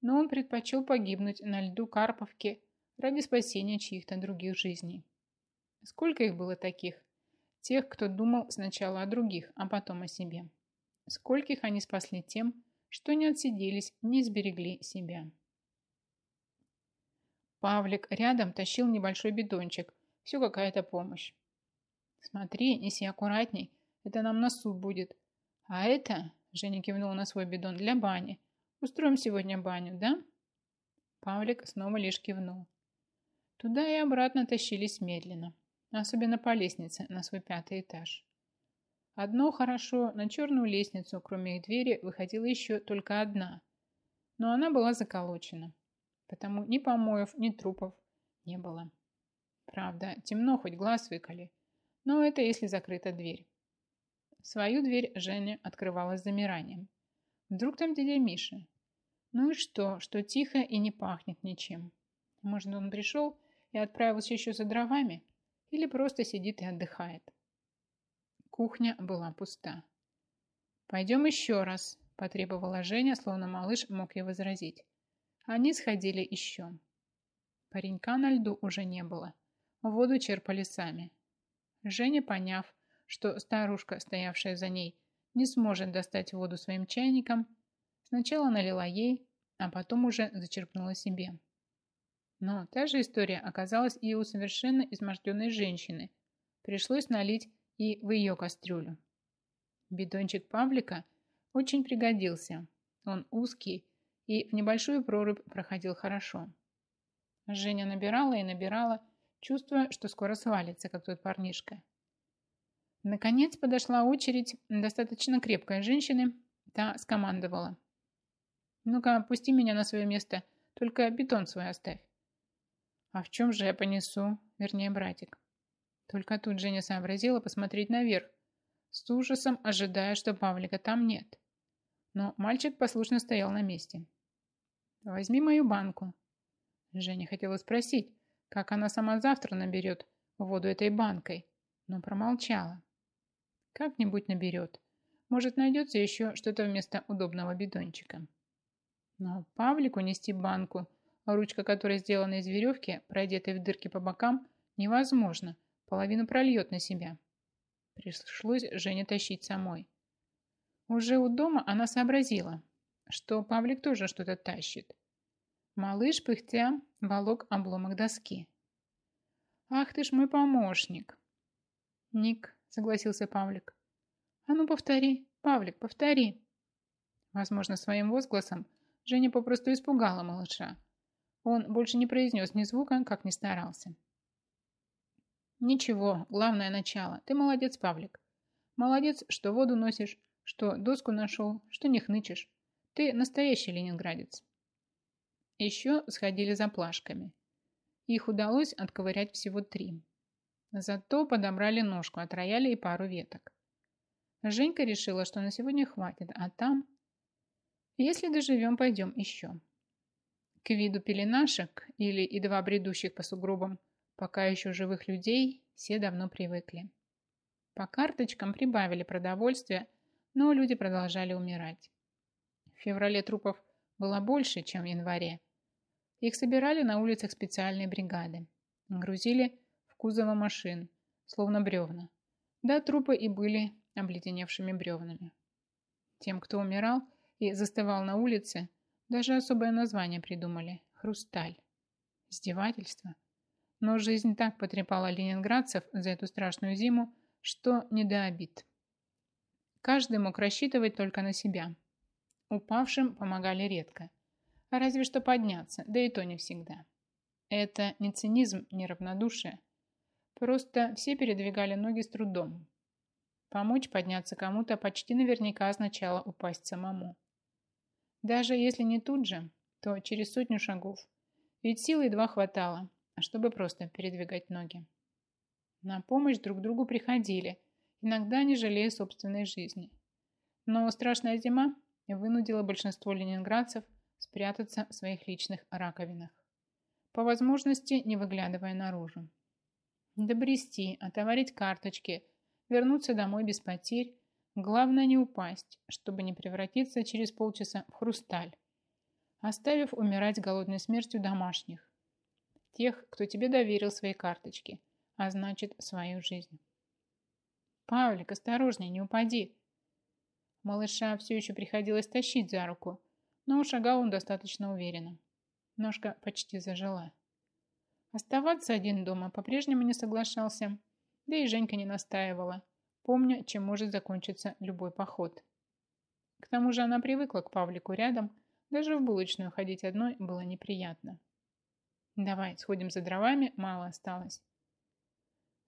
Но он предпочел погибнуть на льду Карповки ради спасения чьих-то других жизней. Сколько их было таких? Тех, кто думал сначала о других, а потом о себе. Скольких они спасли тем, что не отсиделись, не сберегли себя. Павлик рядом тащил небольшой бидончик. Все какая-то помощь. Смотри, неси аккуратней, это нам на суп будет. А это, Женя кивнула на свой бидон, для бани. Устроим сегодня баню, да? Павлик снова лишь кивнул. Туда и обратно тащились медленно, особенно по лестнице на свой пятый этаж. Одно хорошо, на черную лестницу, кроме их двери, выходила еще только одна, но она была заколочена, потому ни помоев, ни трупов не было. Правда, темно, хоть глаз выколи, но это если закрыта дверь. Свою дверь Женя открывала с замиранием. Вдруг там дядя Миша? Ну и что, что тихо и не пахнет ничем? Может, он пришел и отправился еще за дровами? Или просто сидит и отдыхает? Кухня была пуста. «Пойдем еще раз», – потребовала Женя, словно малыш мог ей возразить. Они сходили еще. Паренька на льду уже не было. Воду черпали сами. Женя, поняв, что старушка, стоявшая за ней, не сможет достать воду своим чайником, сначала налила ей, а потом уже зачерпнула себе. Но та же история оказалась и у совершенно изможденной женщины. Пришлось налить и в ее кастрюлю. Бидончик Павлика очень пригодился. Он узкий и в небольшую прорубь проходил хорошо. Женя набирала и набирала, чувствуя, что скоро свалится, как тот парнишка. Наконец подошла очередь достаточно крепкой женщины, та скомандовала. «Ну-ка, пусти меня на свое место, только бетон свой оставь». А в чем же я понесу? Вернее, братик. Только тут Женя сообразила посмотреть наверх, с ужасом ожидая, что Павлика там нет. Но мальчик послушно стоял на месте. «Возьми мою банку». Женя хотела спросить, как она сама завтра наберет воду этой банкой, но промолчала. Как-нибудь наберет. Может, найдется еще что-то вместо удобного бидончика. Но Павлику нести банку ручка которой сделана из веревки, продетой в дырки по бокам, невозможно, половину прольет на себя. Пришлось Жене тащить самой. Уже у дома она сообразила, что Павлик тоже что-то тащит. Малыш, пыхтя, волок обломок доски. «Ах ты ж мой помощник!» «Ник», — согласился Павлик. «А ну повтори, Павлик, повтори!» Возможно, своим возгласом Женя попросту испугала малыша. Он больше не произнес ни звука, как ни старался. «Ничего, главное начало. Ты молодец, Павлик. Молодец, что воду носишь, что доску нашел, что не хнычешь. Ты настоящий ленинградец». Еще сходили за плашками. Их удалось отковырять всего три. Зато подобрали ножку от рояля и пару веток. Женька решила, что на сегодня хватит, а там... Если доживем, пойдем еще. К виду пеленашек или едва бредущих по сугробам пока еще живых людей все давно привыкли. По карточкам прибавили продовольствия, но люди продолжали умирать. В феврале трупов было больше, чем в январе. Их собирали на улицах специальные бригады. Грузили в кузовы машин, словно бревна. Да, трупы и были обледеневшими бревнами. Тем, кто умирал и застывал на улице, даже особое название придумали – «Хрусталь». Издевательство. Но жизнь так потрепала ленинградцев за эту страшную зиму, что не до обид. Каждый мог рассчитывать только на себя. Упавшим помогали редко. А разве что подняться, да и то не всегда. Это не цинизм, не равнодушие. Просто все передвигали ноги с трудом. Помочь подняться кому-то почти наверняка означало упасть самому. Даже если не тут же, то через сотню шагов. Ведь силы едва хватало, чтобы просто передвигать ноги. На помощь друг другу приходили, иногда не жалея собственной жизни. Но страшная зима вынудила большинство ленинградцев спрятаться в своих личных раковинах. По возможности не выглядывая наружу. Добрести, отоварить карточки, вернуться домой без потерь. Главное не упасть, чтобы не превратиться через полчаса в хрусталь, оставив умирать голодной смертью домашних. Тех, кто тебе доверил свои карточки – а значит, свою жизнь. «Павлик, осторожней, не упади!» Малыша все еще приходилось тащить за руку, но шагал он достаточно уверенно. Ножка почти зажила. Оставаться один дома по-прежнему не соглашался, да и Женька не настаивала, помня, чем может закончиться любой поход. К тому же она привыкла к Павлику рядом, даже в булочную ходить одной было неприятно. «Давай, сходим за дровами, мало осталось».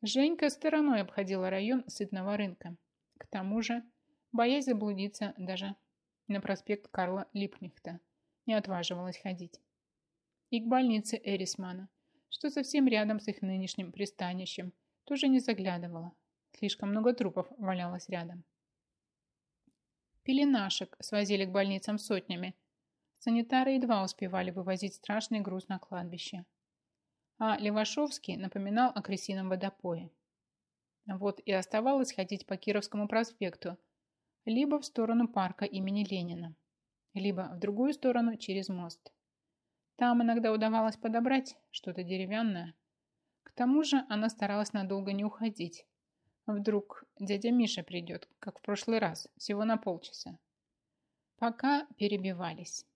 Женька стороной обходила район сытного рынка. К тому же, боясь заблудиться даже на проспект Карла Липнихта, не отваживалась ходить. И к больнице Эрисмана, что совсем рядом с их нынешним пристанищем, тоже не заглядывала. Слишком много трупов валялось рядом. Пеленашек свозили к больницам сотнями. Санитары едва успевали вывозить страшный груз на кладбище а Левашовский напоминал о крысином водопое. Вот и оставалось ходить по Кировскому проспекту, либо в сторону парка имени Ленина, либо в другую сторону через мост. Там иногда удавалось подобрать что-то деревянное. К тому же она старалась надолго не уходить. Вдруг дядя Миша придет, как в прошлый раз, всего на полчаса. Пока перебивались.